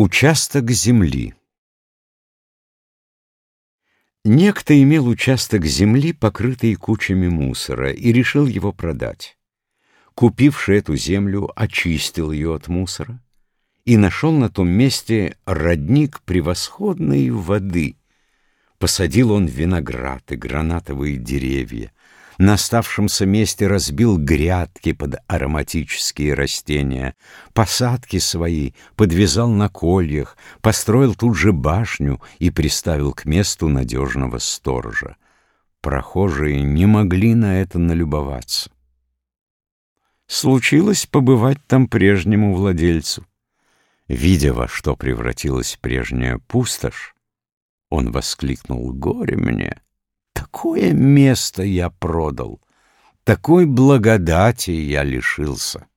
Участок земли Некто имел участок земли, покрытый кучами мусора, и решил его продать. Купивший эту землю, очистил ее от мусора и нашел на том месте родник превосходной воды. Посадил он виноград и гранатовые деревья, на оставшемся месте разбил грядки под ароматические растения, посадки свои подвязал на кольях, построил тут же башню и приставил к месту надежного сторожа. Прохожие не могли на это налюбоваться. Случилось побывать там прежнему владельцу. Видя, во что превратилась прежняя пустошь, он воскликнул «Горе мне!» Такое место я продал, такой благодати я лишился.